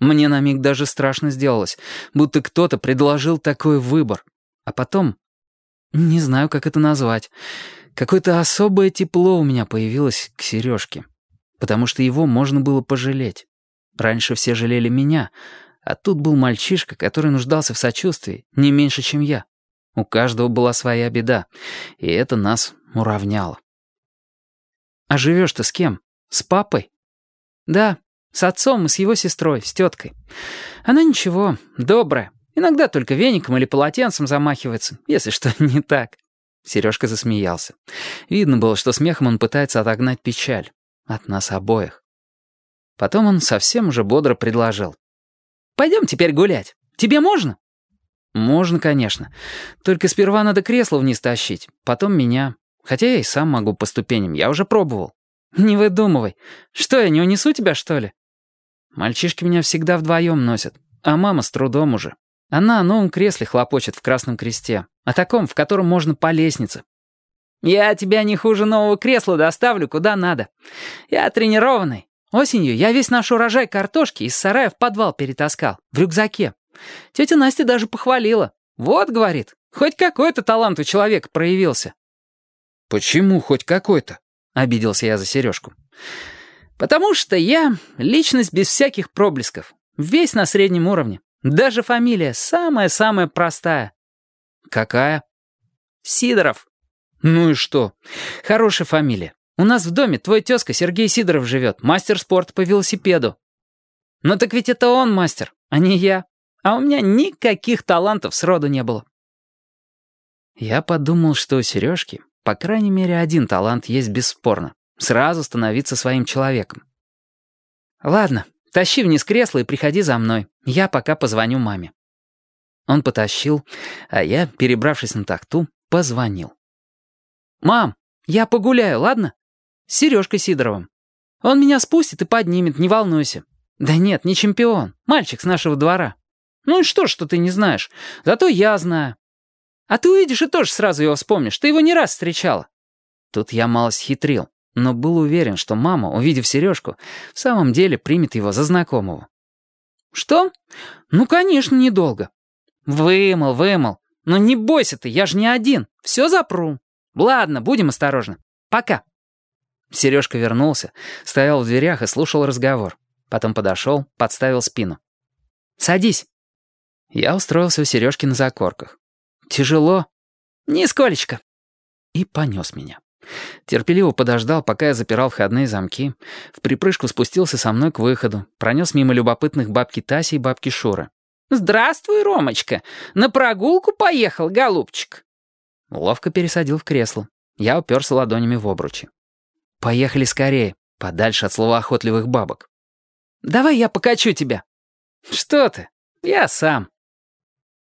Мне на миг даже страшно сделалось, будто кто-то предложил такой выбор. А потом... Не знаю, как это назвать. Какое-то особое тепло у меня появилось к Сережке. Потому что его можно было пожалеть. Раньше все жалели меня, а тут был мальчишка, который нуждался в сочувствии не меньше, чем я. У каждого была своя беда, и это нас уравняло. «А живешь ты с кем? С папой?» «Да, с отцом и с его сестрой, с теткой. Она ничего, добрая. Иногда только веником или полотенцем замахивается, если что не так». Сережка засмеялся. Видно было, что смехом он пытается отогнать печаль. От нас обоих. Потом он совсем уже бодро предложил. «Пойдем теперь гулять. Тебе можно?» «Можно, конечно. Только сперва надо кресло вниз тащить, потом меня. Хотя я и сам могу по ступеням, я уже пробовал». «Не выдумывай. Что, я не унесу тебя, что ли?» Мальчишки меня всегда вдвоем носят, а мама с трудом уже. Она о новом кресле хлопочет в Красном Кресте, о таком, в котором можно по лестнице. «Я тебя не хуже нового кресла доставлю куда надо. Я тренированный. Осенью я весь наш урожай картошки из сарая в подвал перетаскал, в рюкзаке. Тетя Настя даже похвалила. Вот, говорит, хоть какой-то талант у человека проявился». «Почему хоть какой-то?» — обиделся я за сережку. «Потому что я личность без всяких проблесков, весь на среднем уровне. Даже фамилия самая-самая простая». «Какая?» «Сидоров». «Ну и что?» «Хорошая фамилия. У нас в доме твой тезка Сергей Сидоров живет, мастер спорта по велосипеду». «Ну так ведь это он мастер, а не я. А у меня никаких талантов сроду не было». Я подумал, что у Сережки, по крайней мере, один талант есть бесспорно. Сразу становиться своим человеком. «Ладно, тащи вниз кресло и приходи за мной. Я пока позвоню маме». Он потащил, а я, перебравшись на тахту, позвонил. «Мам, я погуляю, ладно? С Сережкой Сидоровым. Он меня спустит и поднимет, не волнуйся. Да нет, не чемпион, мальчик с нашего двора. Ну и что, что ты не знаешь? Зато я знаю. А ты увидишь и тоже сразу его вспомнишь, ты его не раз встречала». Тут я малость хитрил но был уверен, что мама, увидев сережку, в самом деле примет его за знакомого. «Что? Ну, конечно, недолго». «Вымыл, вымыл. Но не бойся ты, я же не один. Все запру. Ладно, будем осторожны. Пока». Сережка вернулся, стоял в дверях и слушал разговор. Потом подошел, подставил спину. «Садись». Я устроился у Сережки на закорках. «Тяжело?» «Нисколечко». И понес меня. Терпеливо подождал, пока я запирал входные замки, в припрыжку спустился со мной к выходу, пронес мимо любопытных бабки Таси и бабки Шуры. «Здравствуй, Ромочка! На прогулку поехал, голубчик!» Ловко пересадил в кресло. Я уперся ладонями в обручи. «Поехали скорее, подальше от словоохотливых бабок». «Давай я покачу тебя». «Что ты? Я сам».